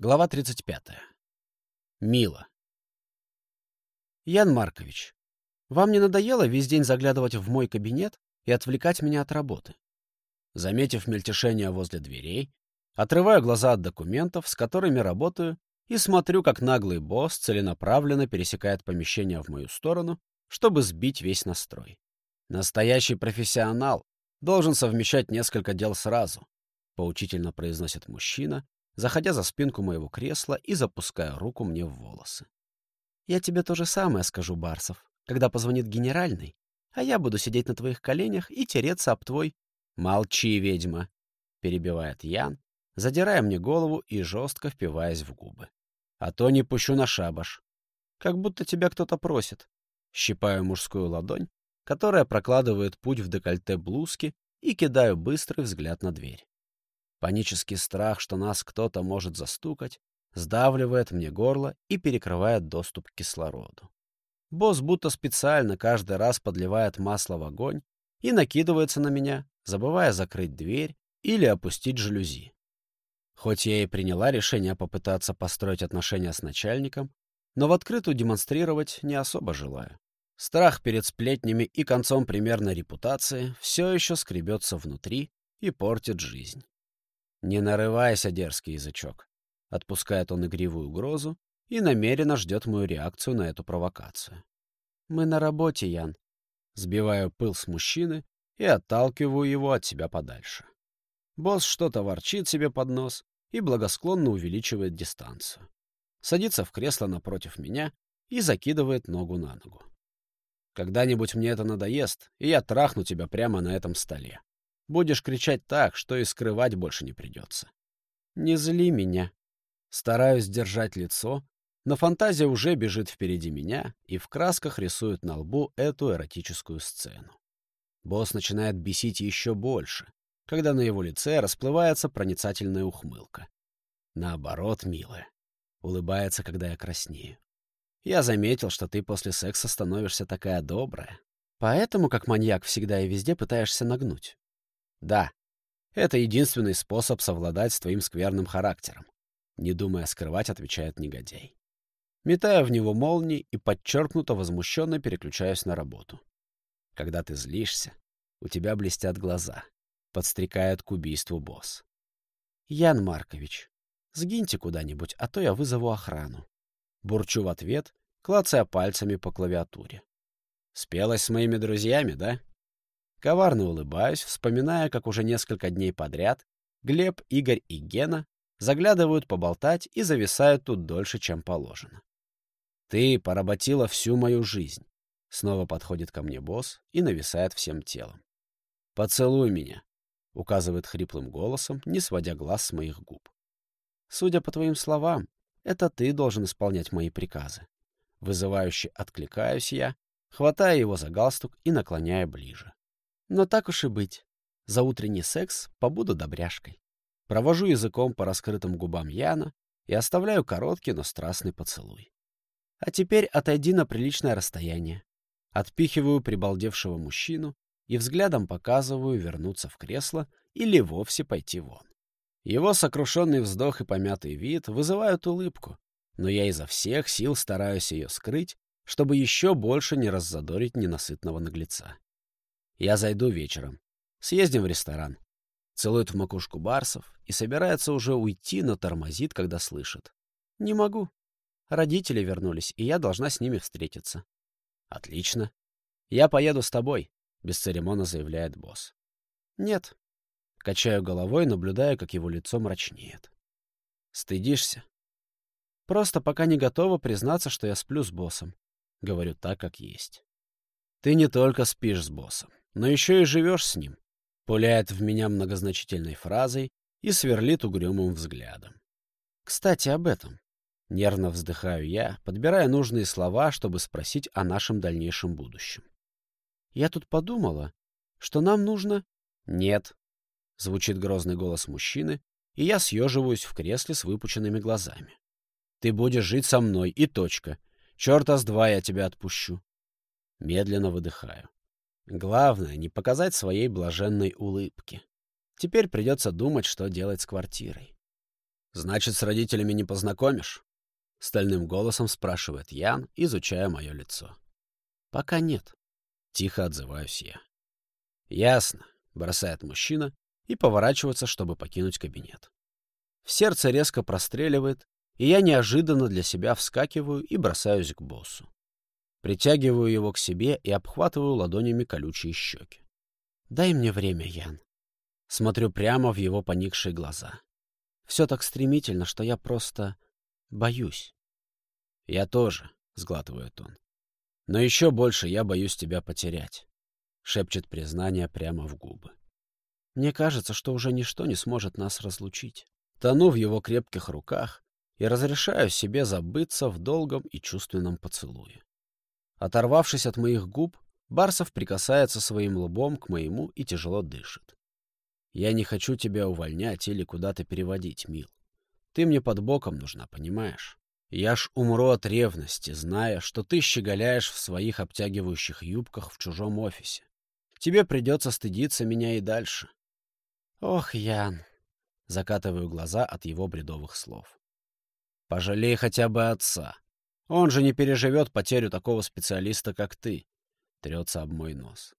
Глава 35. Мила. Ян Маркович, вам не надоело весь день заглядывать в мой кабинет и отвлекать меня от работы? Заметив мельтешение возле дверей, отрываю глаза от документов, с которыми работаю, и смотрю, как наглый босс целенаправленно пересекает помещение в мою сторону, чтобы сбить весь настрой. Настоящий профессионал должен совмещать несколько дел сразу, поучительно произносит мужчина, заходя за спинку моего кресла и запуская руку мне в волосы. «Я тебе то же самое скажу, Барсов, когда позвонит генеральный, а я буду сидеть на твоих коленях и тереться об твой...» «Молчи, ведьма!» — перебивает Ян, задирая мне голову и жестко впиваясь в губы. «А то не пущу на шабаш. Как будто тебя кто-то просит». Щипаю мужскую ладонь, которая прокладывает путь в декольте блузки, и кидаю быстрый взгляд на дверь. Панический страх, что нас кто-то может застукать, сдавливает мне горло и перекрывает доступ к кислороду. Босс будто специально каждый раз подливает масло в огонь и накидывается на меня, забывая закрыть дверь или опустить жалюзи. Хоть я и приняла решение попытаться построить отношения с начальником, но в открытую демонстрировать не особо желаю. Страх перед сплетнями и концом примерной репутации все еще скребется внутри и портит жизнь. «Не нарывайся, дерзкий язычок», — отпускает он игривую угрозу и намеренно ждет мою реакцию на эту провокацию. «Мы на работе, Ян». Сбиваю пыл с мужчины и отталкиваю его от себя подальше. Босс что-то ворчит себе под нос и благосклонно увеличивает дистанцию. Садится в кресло напротив меня и закидывает ногу на ногу. Когда-нибудь мне это надоест, и я трахну тебя прямо на этом столе. Будешь кричать так, что и скрывать больше не придется. Не зли меня. Стараюсь держать лицо, но фантазия уже бежит впереди меня и в красках рисует на лбу эту эротическую сцену. Босс начинает бесить еще больше, когда на его лице расплывается проницательная ухмылка. Наоборот, милая. Улыбается, когда я краснею. Я заметил, что ты после секса становишься такая добрая. Поэтому, как маньяк, всегда и везде пытаешься нагнуть. Да, это единственный способ совладать с твоим скверным характером. Не думая скрывать, отвечает негодяй. Метая в него молнии и подчеркнуто возмущенно переключаюсь на работу. Когда ты злишься, у тебя блестят глаза. Подстрекает к убийству босс. Ян Маркович, сгиньте куда-нибудь, а то я вызову охрану. Бурчу в ответ, клацая пальцами по клавиатуре. Спелась с моими друзьями, да? Коварно улыбаюсь, вспоминая, как уже несколько дней подряд Глеб, Игорь и Гена заглядывают поболтать и зависают тут дольше, чем положено. «Ты поработила всю мою жизнь», — снова подходит ко мне босс и нависает всем телом. «Поцелуй меня», — указывает хриплым голосом, не сводя глаз с моих губ. «Судя по твоим словам, это ты должен исполнять мои приказы». Вызывающе откликаюсь я, хватая его за галстук и наклоняя ближе. Но так уж и быть. За утренний секс побуду добряшкой. Провожу языком по раскрытым губам Яна и оставляю короткий, но страстный поцелуй. А теперь отойди на приличное расстояние. Отпихиваю прибалдевшего мужчину и взглядом показываю вернуться в кресло или вовсе пойти вон. Его сокрушенный вздох и помятый вид вызывают улыбку, но я изо всех сил стараюсь ее скрыть, чтобы еще больше не раззадорить ненасытного наглеца. Я зайду вечером. Съездим в ресторан. Целует в макушку Барсов и собирается уже уйти, но тормозит, когда слышит. Не могу. Родители вернулись, и я должна с ними встретиться. Отлично. Я поеду с тобой, бесцеремонно заявляет босс. Нет. Качаю головой, наблюдая, как его лицо мрачнеет. Стыдишься? Просто пока не готова признаться, что я сплю с боссом. Говорю так, как есть. Ты не только спишь с боссом но еще и живешь с ним, пуляет в меня многозначительной фразой и сверлит угрюмым взглядом. Кстати, об этом. Нервно вздыхаю я, подбирая нужные слова, чтобы спросить о нашем дальнейшем будущем. Я тут подумала, что нам нужно... Нет, звучит грозный голос мужчины, и я съеживаюсь в кресле с выпученными глазами. Ты будешь жить со мной, и точка. Черта с два я тебя отпущу. Медленно выдыхаю. Главное — не показать своей блаженной улыбки. Теперь придется думать, что делать с квартирой. «Значит, с родителями не познакомишь?» — стальным голосом спрашивает Ян, изучая мое лицо. «Пока нет», — тихо отзываюсь я. «Ясно», — бросает мужчина и поворачивается, чтобы покинуть кабинет. В сердце резко простреливает, и я неожиданно для себя вскакиваю и бросаюсь к боссу. Притягиваю его к себе и обхватываю ладонями колючие щеки. «Дай мне время, Ян». Смотрю прямо в его поникшие глаза. Все так стремительно, что я просто боюсь. «Я тоже», — сглатывает он. «Но еще больше я боюсь тебя потерять», — шепчет признание прямо в губы. Мне кажется, что уже ничто не сможет нас разлучить. Тону в его крепких руках и разрешаю себе забыться в долгом и чувственном поцелуе. Оторвавшись от моих губ, Барсов прикасается своим лбом к моему и тяжело дышит. Я не хочу тебя увольнять или куда-то переводить, мил. Ты мне под боком нужна, понимаешь? Я ж умру от ревности, зная, что ты щеголяешь в своих обтягивающих юбках в чужом офисе. Тебе придется стыдиться меня и дальше. Ох, Ян, закатываю глаза от его бредовых слов. Пожалей хотя бы отца. Он же не переживет потерю такого специалиста, как ты. Трется об мой нос.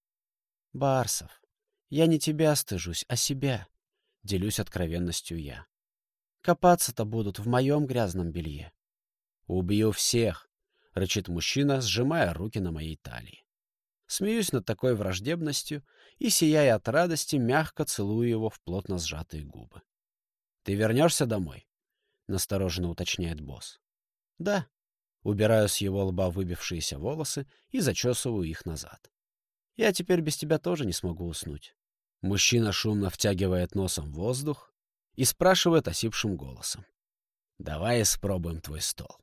Барсов, я не тебя стыжусь, а себя. Делюсь откровенностью я. Копаться-то будут в моем грязном белье. Убью всех, рычит мужчина, сжимая руки на моей талии. Смеюсь над такой враждебностью и, сияя от радости, мягко целую его в плотно сжатые губы. «Ты вернешься домой?» — настороженно уточняет босс. «Да». Убираю с его лба выбившиеся волосы и зачесываю их назад. «Я теперь без тебя тоже не смогу уснуть». Мужчина шумно втягивает носом воздух и спрашивает осипшим голосом. «Давай испробуем твой стол».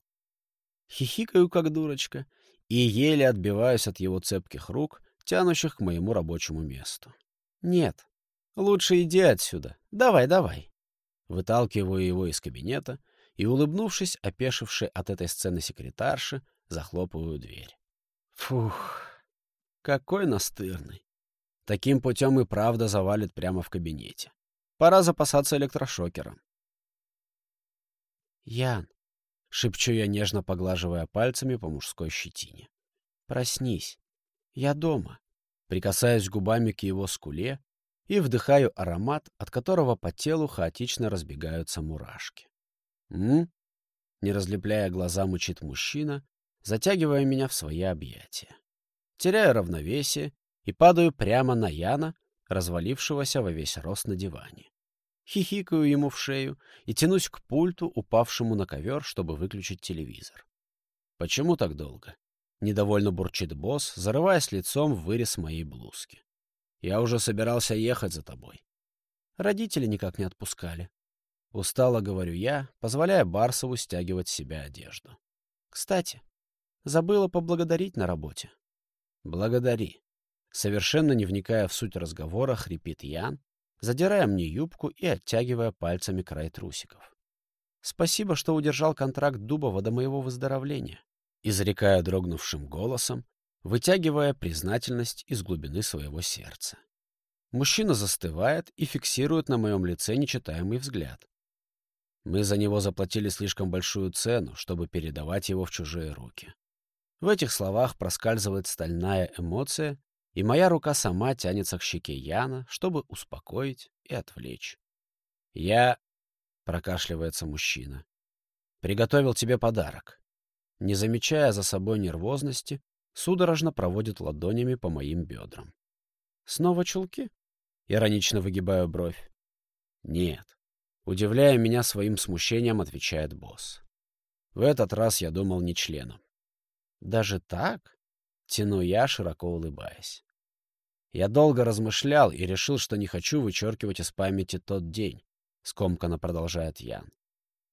Хихикаю, как дурочка, и еле отбиваюсь от его цепких рук, тянущих к моему рабочему месту. «Нет, лучше иди отсюда. Давай, давай». Выталкиваю его из кабинета и, улыбнувшись, опешивший от этой сцены секретарши, захлопываю дверь. Фух, какой настырный. Таким путем и правда завалит прямо в кабинете. Пора запасаться электрошокером. «Ян», — шепчу я, нежно поглаживая пальцами по мужской щетине. «Проснись. Я дома». Прикасаюсь губами к его скуле и вдыхаю аромат, от которого по телу хаотично разбегаются мурашки. «М?», Не разлепляя глаза, мучит мужчина, затягивая меня в свои объятия. Теряю равновесие и падаю прямо на Яна, развалившегося во весь рост на диване. Хихикаю ему в шею и тянусь к пульту, упавшему на ковер, чтобы выключить телевизор. «Почему так долго?» — недовольно бурчит босс, зарываясь лицом в вырез моей блузки. «Я уже собирался ехать за тобой». Родители никак не отпускали. Устало говорю я, позволяя Барсову стягивать с себя одежду. «Кстати, забыла поблагодарить на работе». «Благодари», Совершенно не вникая в суть разговора, хрипит Ян, задирая мне юбку и оттягивая пальцами край трусиков. «Спасибо, что удержал контракт Дубова до моего выздоровления», изрекая дрогнувшим голосом, вытягивая признательность из глубины своего сердца. Мужчина застывает и фиксирует на моем лице нечитаемый взгляд. Мы за него заплатили слишком большую цену, чтобы передавать его в чужие руки. В этих словах проскальзывает стальная эмоция, и моя рука сама тянется к щеке Яна, чтобы успокоить и отвлечь. «Я...» — прокашливается мужчина. «Приготовил тебе подарок». Не замечая за собой нервозности, судорожно проводит ладонями по моим бедрам. «Снова чулки?» — иронично выгибаю бровь. «Нет». Удивляя меня своим смущением, отвечает босс. В этот раз я думал не членом. «Даже так?» — тяну я, широко улыбаясь. Я долго размышлял и решил, что не хочу вычеркивать из памяти тот день, — скомканно продолжает Ян.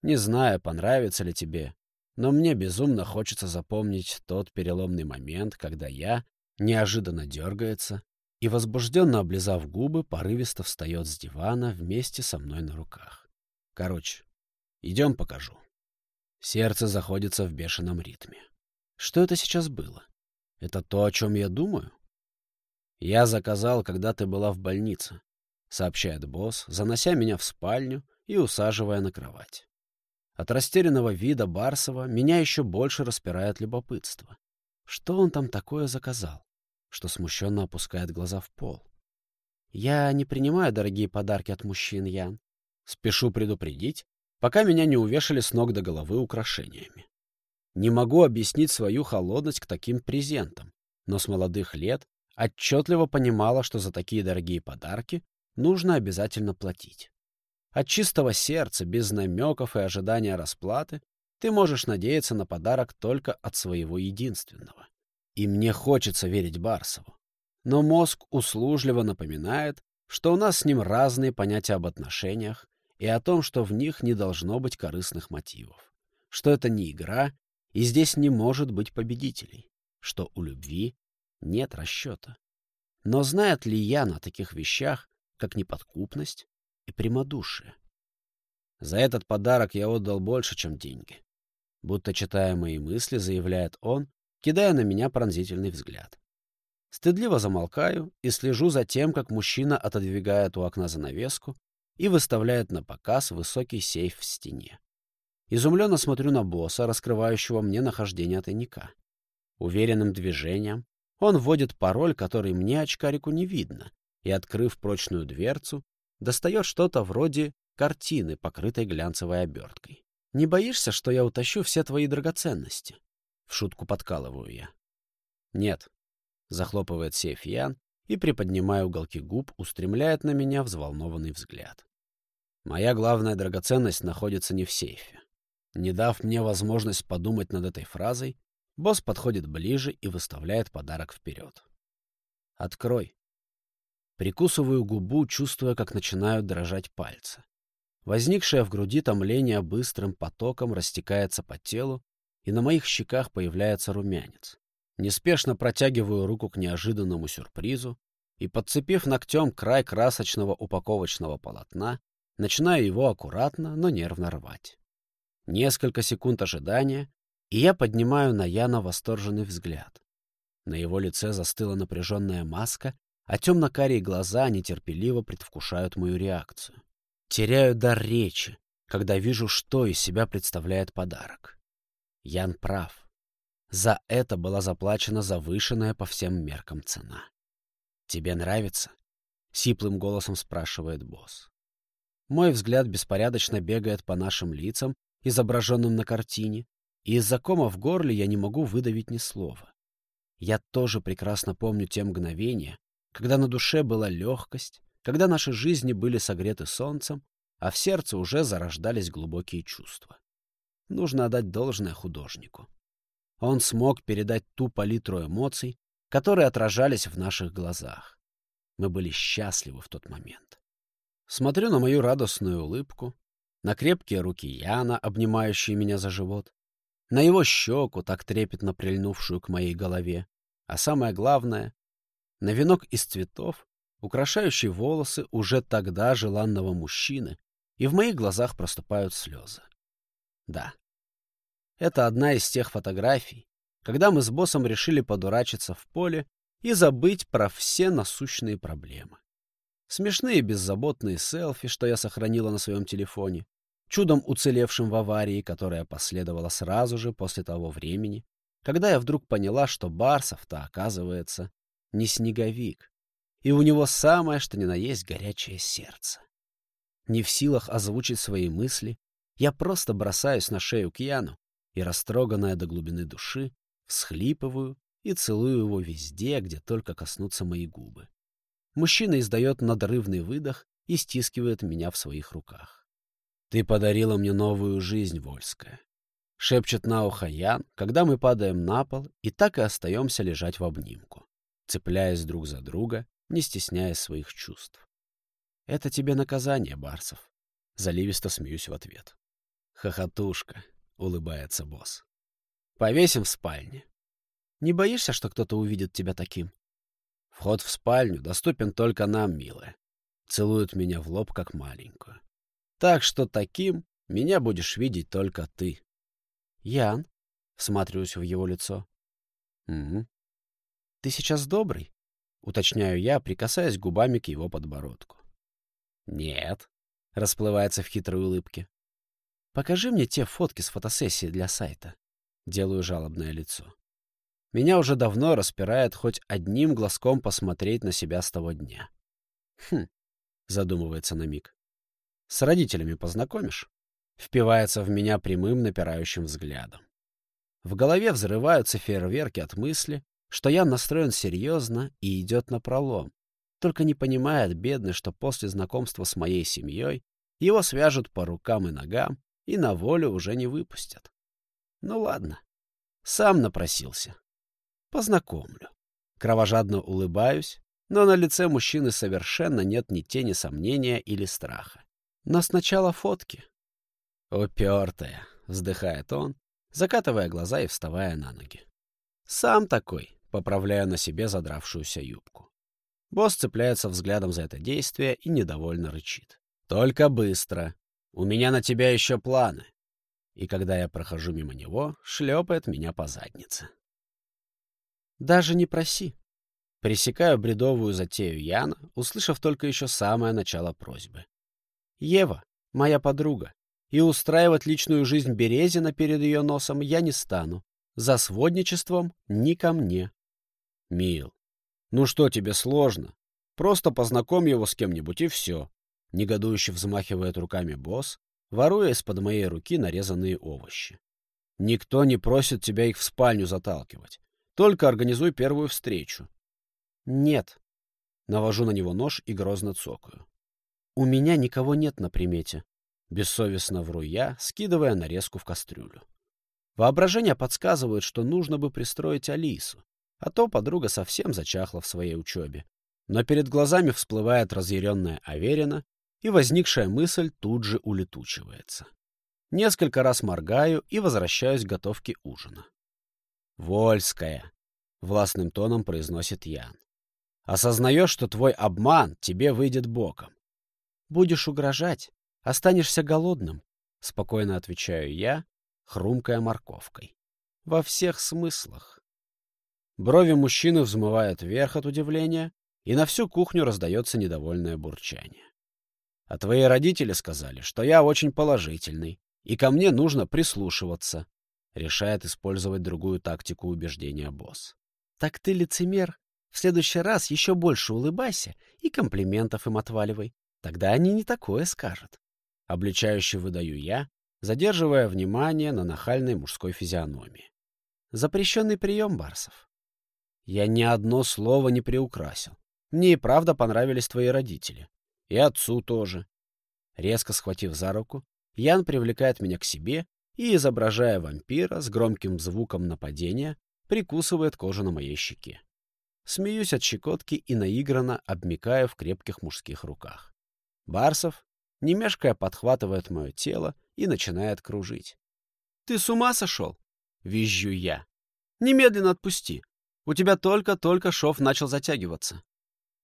Не знаю, понравится ли тебе, но мне безумно хочется запомнить тот переломный момент, когда я неожиданно дергается и, возбужденно облизав губы, порывисто встает с дивана вместе со мной на руках. Короче, идем покажу. Сердце заходится в бешеном ритме. Что это сейчас было? Это то, о чем я думаю? «Я заказал, когда ты была в больнице», — сообщает босс, занося меня в спальню и усаживая на кровать. От растерянного вида Барсова меня еще больше распирает любопытство. Что он там такое заказал, что смущенно опускает глаза в пол? Я не принимаю дорогие подарки от мужчин, Ян. Спешу предупредить, пока меня не увешали с ног до головы украшениями. Не могу объяснить свою холодность к таким презентам, но с молодых лет отчетливо понимала, что за такие дорогие подарки нужно обязательно платить. От чистого сердца, без намеков и ожидания расплаты, ты можешь надеяться на подарок только от своего единственного. И мне хочется верить Барсову. Но мозг услужливо напоминает, что у нас с ним разные понятия об отношениях и о том, что в них не должно быть корыстных мотивов, что это не игра, и здесь не может быть победителей, что у любви нет расчета. Но знает ли я на таких вещах, как неподкупность и прямодушие? За этот подарок я отдал больше, чем деньги. Будто читая мои мысли, заявляет он, кидая на меня пронзительный взгляд. Стыдливо замолкаю и слежу за тем, как мужчина отодвигает у окна занавеску и выставляет на показ высокий сейф в стене. Изумленно смотрю на босса, раскрывающего мне нахождение тайника. Уверенным движением он вводит пароль, который мне, очкарику, не видно, и, открыв прочную дверцу, достает что-то вроде картины, покрытой глянцевой оберткой. «Не боишься, что я утащу все твои драгоценности?» В шутку подкалываю я. «Нет», — захлопывает сейф Ян и, приподнимая уголки губ, устремляет на меня взволнованный взгляд. «Моя главная драгоценность находится не в сейфе. Не дав мне возможность подумать над этой фразой, босс подходит ближе и выставляет подарок вперед. «Открой». Прикусываю губу, чувствуя, как начинают дрожать пальцы. Возникшее в груди томление быстрым потоком растекается по телу, и на моих щеках появляется румянец. Неспешно протягиваю руку к неожиданному сюрпризу и, подцепив ногтем край красочного упаковочного полотна, начинаю его аккуратно, но нервно рвать. Несколько секунд ожидания, и я поднимаю на Яна восторженный взгляд. На его лице застыла напряженная маска, а темно-карие глаза нетерпеливо предвкушают мою реакцию. Теряю дар речи, когда вижу, что из себя представляет подарок. Ян прав. За это была заплачена завышенная по всем меркам цена. «Тебе нравится?» — сиплым голосом спрашивает босс. Мой взгляд беспорядочно бегает по нашим лицам, изображенным на картине, и из-за кома в горле я не могу выдавить ни слова. Я тоже прекрасно помню те мгновения, когда на душе была легкость, когда наши жизни были согреты солнцем, а в сердце уже зарождались глубокие чувства. Нужно отдать должное художнику. Он смог передать ту палитру эмоций, которые отражались в наших глазах. Мы были счастливы в тот момент. Смотрю на мою радостную улыбку, на крепкие руки Яна, обнимающие меня за живот, на его щеку, так трепетно прильнувшую к моей голове, а самое главное — на венок из цветов, украшающий волосы уже тогда желанного мужчины, и в моих глазах проступают слезы. Да, это одна из тех фотографий, когда мы с боссом решили подурачиться в поле и забыть про все насущные проблемы. Смешные беззаботные селфи, что я сохранила на своем телефоне, чудом уцелевшим в аварии, которая последовала сразу же после того времени, когда я вдруг поняла, что Барсов-то, оказывается, не снеговик, и у него самое, что ни на есть, горячее сердце. Не в силах озвучить свои мысли, я просто бросаюсь на шею к Яну и, растроганная до глубины души, всхлипываю и целую его везде, где только коснутся мои губы. Мужчина издает надрывный выдох и стискивает меня в своих руках. «Ты подарила мне новую жизнь, Вольская», — шепчет на ухо Ян, когда мы падаем на пол и так и остаемся лежать в обнимку, цепляясь друг за друга, не стесняя своих чувств. «Это тебе наказание, Барсов», — заливисто смеюсь в ответ. «Хохотушка», — улыбается босс. «Повесим в спальне. Не боишься, что кто-то увидит тебя таким?» Вход в спальню доступен только нам, милая. Целует меня в лоб, как маленькую. Так что таким меня будешь видеть только ты. Ян, всматриваюсь в его лицо. Угу. Ты сейчас добрый? Уточняю я, прикасаясь губами к его подбородку. Нет, расплывается в хитрой улыбке. Покажи мне те фотки с фотосессии для сайта. Делаю жалобное лицо. Меня уже давно распирает хоть одним глазком посмотреть на себя с того дня. Хм, задумывается на миг. С родителями познакомишь? Впивается в меня прямым напирающим взглядом. В голове взрываются фейерверки от мысли, что я настроен серьезно и идет на пролом. Только не понимает бедный, что после знакомства с моей семьей его свяжут по рукам и ногам и на волю уже не выпустят. Ну ладно, сам напросился. Познакомлю. Кровожадно улыбаюсь, но на лице мужчины совершенно нет ни тени сомнения или страха. Но сначала фотки. «Упертая», — вздыхает он, закатывая глаза и вставая на ноги. «Сам такой», — поправляя на себе задравшуюся юбку. Босс цепляется взглядом за это действие и недовольно рычит. «Только быстро. У меня на тебя еще планы». И когда я прохожу мимо него, шлепает меня по заднице. «Даже не проси». Пресекаю бредовую затею Яна, услышав только еще самое начало просьбы. «Ева, моя подруга, и устраивать личную жизнь Березина перед ее носом я не стану. За сводничеством ни ко мне. Мил, ну что тебе сложно? Просто познакомь его с кем-нибудь и все. Негодующе взмахивает руками босс, воруя из-под моей руки нарезанные овощи. Никто не просит тебя их в спальню заталкивать. Только организуй первую встречу. Нет. Навожу на него нож и грозно цокаю. У меня никого нет на примете. Бессовестно вру я, скидывая нарезку в кастрюлю. Воображение подсказывает, что нужно бы пристроить Алису, а то подруга совсем зачахла в своей учебе. Но перед глазами всплывает разъяренная Аверина, и возникшая мысль тут же улетучивается. Несколько раз моргаю и возвращаюсь к готовке ужина. «Вольская», — властным тоном произносит Ян. «Осознаешь, что твой обман тебе выйдет боком. Будешь угрожать, Останешься голодным, — спокойно отвечаю я, хрумкая морковкой. Во всех смыслах. Брови мужчины взмывают вверх от удивления, и на всю кухню раздается недовольное бурчание. А твои родители сказали, что я очень положительный, и ко мне нужно прислушиваться, — решает использовать другую тактику убеждения босс. Так ты лицемер. В следующий раз еще больше улыбайся и комплиментов им отваливай. Тогда они не такое скажут. Обличающе выдаю я, задерживая внимание на нахальной мужской физиономии. Запрещенный прием, Барсов. Я ни одно слово не приукрасил. Мне и правда понравились твои родители. И отцу тоже. Резко схватив за руку, Ян привлекает меня к себе и, изображая вампира с громким звуком нападения, прикусывает кожу на моей щеке. Смеюсь от щекотки и наигранно обмикаю в крепких мужских руках. Барсов, не мешкая подхватывает мое тело и начинает кружить. «Ты с ума сошел?» — визжу я. «Немедленно отпусти. У тебя только-только шов начал затягиваться».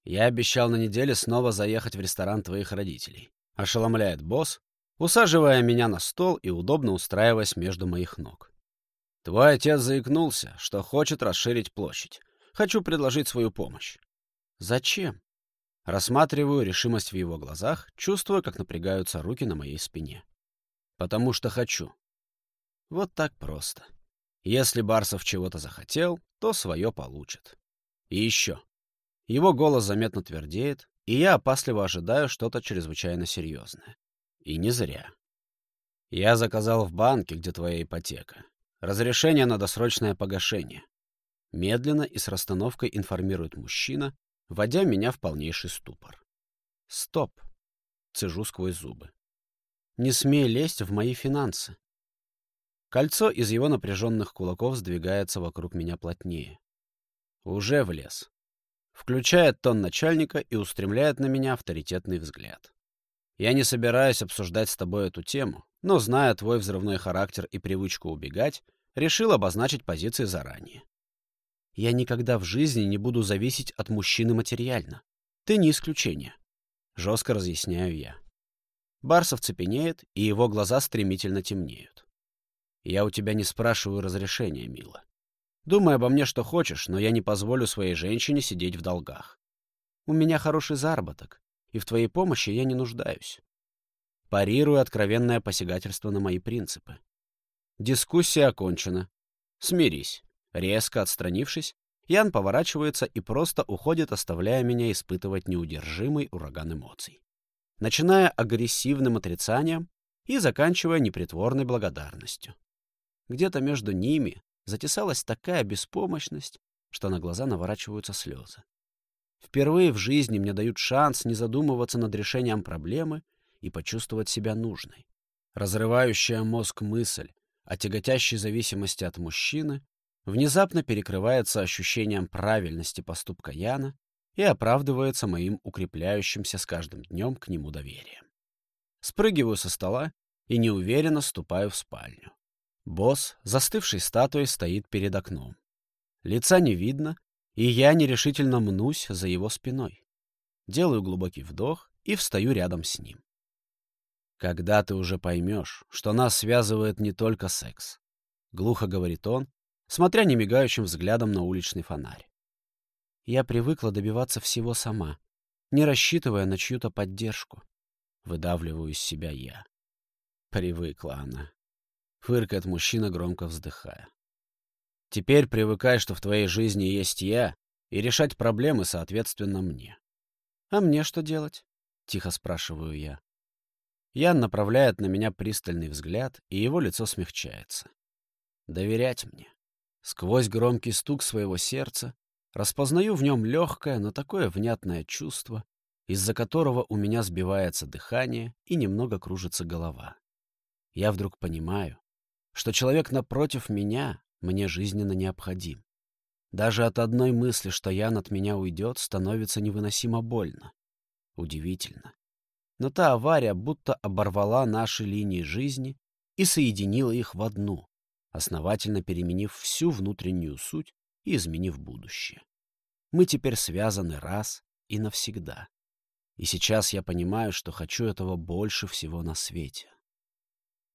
Я обещал на неделе снова заехать в ресторан твоих родителей. Ошеломляет босс, усаживая меня на стол и удобно устраиваясь между моих ног. Твой отец заикнулся, что хочет расширить площадь. Хочу предложить свою помощь. Зачем? Рассматриваю решимость в его глазах, чувствуя, как напрягаются руки на моей спине. Потому что хочу. Вот так просто. Если Барсов чего-то захотел, то свое получит. И еще. Его голос заметно твердеет, и я опасливо ожидаю что-то чрезвычайно серьезное. И не зря. Я заказал в банке, где твоя ипотека. Разрешение на досрочное погашение. Медленно и с расстановкой информирует мужчина, вводя меня в полнейший ступор. «Стоп!» — цежу сквозь зубы. «Не смей лезть в мои финансы!» Кольцо из его напряженных кулаков сдвигается вокруг меня плотнее. Уже влез. Включает тон начальника и устремляет на меня авторитетный взгляд. Я не собираюсь обсуждать с тобой эту тему, но, зная твой взрывной характер и привычку убегать, решил обозначить позиции заранее. Я никогда в жизни не буду зависеть от мужчины материально. Ты не исключение. Жестко разъясняю я. Барсов цепенеет, и его глаза стремительно темнеют. Я у тебя не спрашиваю разрешения, мила. Думай обо мне, что хочешь, но я не позволю своей женщине сидеть в долгах. У меня хороший заработок, и в твоей помощи я не нуждаюсь. парируя откровенное посягательство на мои принципы. Дискуссия окончена. Смирись. Резко отстранившись, Ян поворачивается и просто уходит, оставляя меня испытывать неудержимый ураган эмоций. Начиная агрессивным отрицанием и заканчивая непритворной благодарностью. Где-то между ними затесалась такая беспомощность, что на глаза наворачиваются слезы. Впервые в жизни мне дают шанс не задумываться над решением проблемы и почувствовать себя нужной. Разрывающая мозг мысль о тяготящей зависимости от мужчины внезапно перекрывается ощущением правильности поступка Яна и оправдывается моим укрепляющимся с каждым днем к нему доверием. Спрыгиваю со стола и неуверенно ступаю в спальню. Босс, застывший статуей, стоит перед окном. Лица не видно, и я нерешительно мнусь за его спиной. Делаю глубокий вдох и встаю рядом с ним. Когда ты уже поймешь, что нас связывает не только секс, — глухо говорит он, смотря немигающим взглядом на уличный фонарь. Я привыкла добиваться всего сама, не рассчитывая на чью-то поддержку. Выдавливаю из себя я. Привыкла она. Фыркает мужчина, громко вздыхая. Теперь привыкай, что в твоей жизни есть я, и решать проблемы, соответственно, мне. — А мне что делать? — тихо спрашиваю я. Ян направляет на меня пристальный взгляд, и его лицо смягчается. Доверять мне. Сквозь громкий стук своего сердца распознаю в нем легкое, но такое внятное чувство, из-за которого у меня сбивается дыхание и немного кружится голова. Я вдруг понимаю, что человек напротив меня мне жизненно необходим. Даже от одной мысли, что Ян от меня уйдет, становится невыносимо больно. Удивительно. Но та авария будто оборвала наши линии жизни и соединила их в одну, основательно переменив всю внутреннюю суть и изменив будущее. Мы теперь связаны раз и навсегда. И сейчас я понимаю, что хочу этого больше всего на свете.